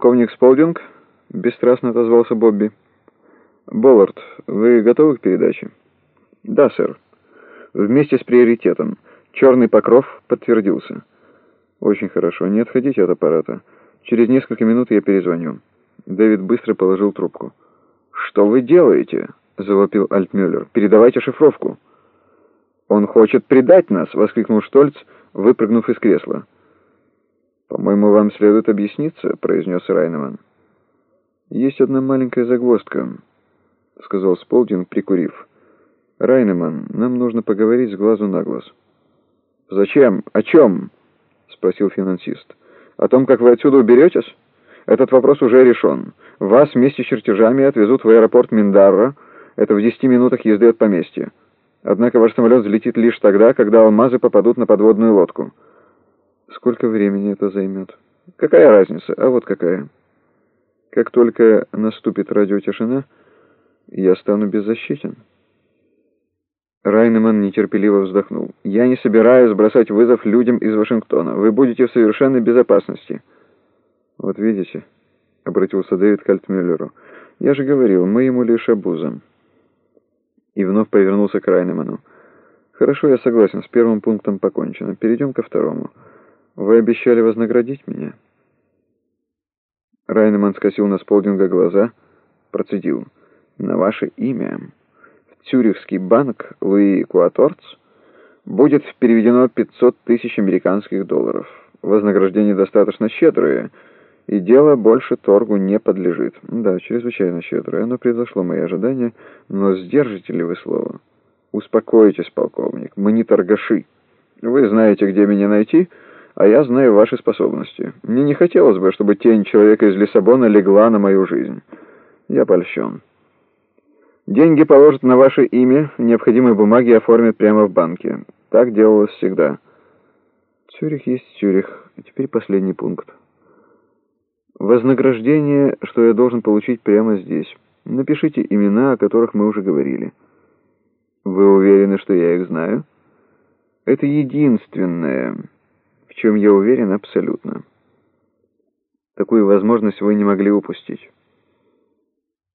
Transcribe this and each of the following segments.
«Полковник Сполдинг?» — бесстрастно отозвался Бобби. «Боллард, вы готовы к передаче?» «Да, сэр. Вместе с приоритетом. Черный покров подтвердился». «Очень хорошо. Не отходите от аппарата. Через несколько минут я перезвоню». Дэвид быстро положил трубку. «Что вы делаете?» — завопил Альтмюллер. «Передавайте шифровку». «Он хочет предать нас!» — воскликнул Штольц, выпрыгнув из кресла. «По-моему, вам следует объясниться», — произнес Райнеман. «Есть одна маленькая загвоздка», — сказал Сполдинг, прикурив. «Райнеман, нам нужно поговорить с глазу на глаз». «Зачем? О чем?» — спросил финансист. «О том, как вы отсюда уберетесь? Этот вопрос уже решен. Вас вместе с чертежами отвезут в аэропорт Миндарра. Это в десяти минутах езды от поместья. Однако ваш самолет взлетит лишь тогда, когда алмазы попадут на подводную лодку». Сколько времени это займет? Какая разница? А вот какая. Как только наступит радиотишина, я стану беззащитен. Райнеман нетерпеливо вздохнул. «Я не собираюсь бросать вызов людям из Вашингтона. Вы будете в совершенной безопасности». «Вот видите», — обратился Дэвид к Альтмюллеру, — «я же говорил, мы ему лишь обузом». И вновь повернулся к Райнеману. «Хорошо, я согласен, с первым пунктом покончено. Перейдем ко второму». Вы обещали вознаградить меня?» Райнеман скосил на Сполдинга глаза, процедил. «На ваше имя в Цюрихский банк Луи Куаторц будет переведено 500 тысяч американских долларов. Вознаграждение достаточно щедрое, и дело больше торгу не подлежит. Да, чрезвычайно щедрое. Оно превзошло мои ожидания, но сдержите ли вы слово? Успокойтесь, полковник, мы не торгаши. Вы знаете, где меня найти?» А я знаю ваши способности. Мне не хотелось бы, чтобы тень человека из Лиссабона легла на мою жизнь. Я польщен. Деньги положат на ваше имя, необходимые бумаги оформят прямо в банке. Так делалось всегда. Цюрих есть Цюрих. И теперь последний пункт. Вознаграждение, что я должен получить прямо здесь. Напишите имена, о которых мы уже говорили. Вы уверены, что я их знаю? Это единственное в чем я уверен абсолютно. Такую возможность вы не могли упустить.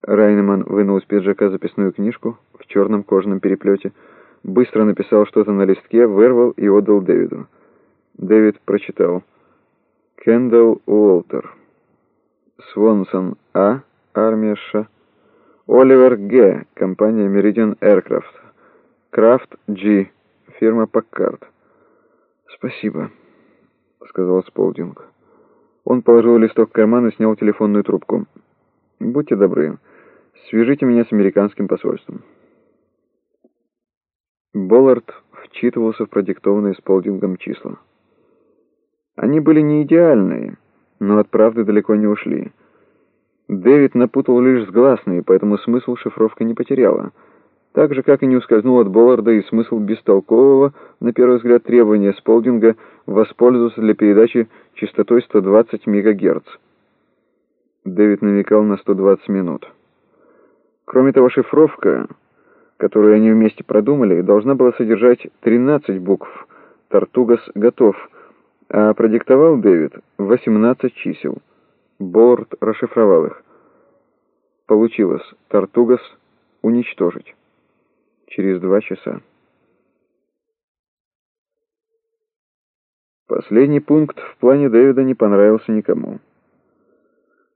Райнеман вынул из пиджака записную книжку в черном кожаном переплете, быстро написал что-то на листке, вырвал и отдал Дэвиду. Дэвид прочитал. Кендалл Уолтер. Свонсон А. Армия Ш. Оливер Г. Компания Meridian Aircraft. Крафт G. Фирма Паккарт. Спасибо. — сказал Сполдинг. Он положил листок в карман и снял телефонную трубку. «Будьте добры, свяжите меня с американским посольством». Боллард вчитывался в продиктованные Сполдингом числа. Они были не идеальные, но от правды далеко не ушли. Дэвид напутал лишь с гласные, поэтому смысл шифровка не потеряла — так же, как и не ускользнул от Болларда и смысл бестолкового, на первый взгляд, требования Сполдинга воспользоваться для передачи частотой 120 МГц. Дэвид намекал на 120 минут. Кроме того, шифровка, которую они вместе продумали, должна была содержать 13 букв. Тартугас готов, а продиктовал Дэвид 18 чисел. Боллард расшифровал их. Получилось Тартугас уничтожить через два часа. Последний пункт в плане Дэвида не понравился никому.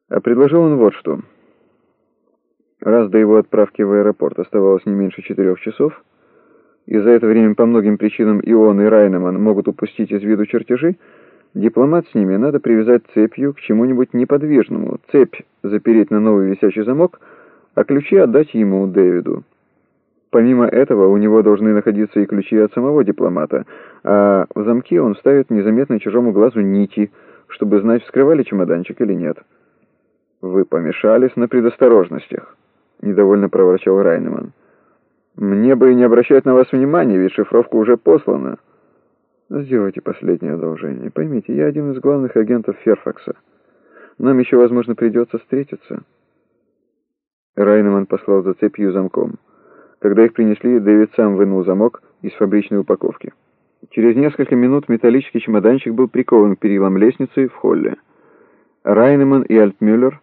А предложил он вот что. Раз до его отправки в аэропорт оставалось не меньше четырех часов, и за это время по многим причинам и он, и Райнеман могут упустить из виду чертежи, дипломат с ними надо привязать цепью к чему-нибудь неподвижному, цепь запереть на новый висячий замок, а ключи отдать ему, Дэвиду. Помимо этого, у него должны находиться и ключи от самого дипломата, а в замке он ставит незаметно чужому глазу нити, чтобы знать, вскрывали чемоданчик или нет. «Вы помешались на предосторожностях», — недовольно проворчал Райнеман. «Мне бы и не обращать на вас внимания, ведь шифровка уже послана». «Сделайте последнее одолжение. Поймите, я один из главных агентов Ферфакса. Нам еще, возможно, придется встретиться». Райнеман послал за цепью замком. Когда их принесли, Дэвид сам вынул замок из фабричной упаковки. Через несколько минут металлический чемоданчик был прикован к перилам лестницы в холле. Райнеман и Альтмюллер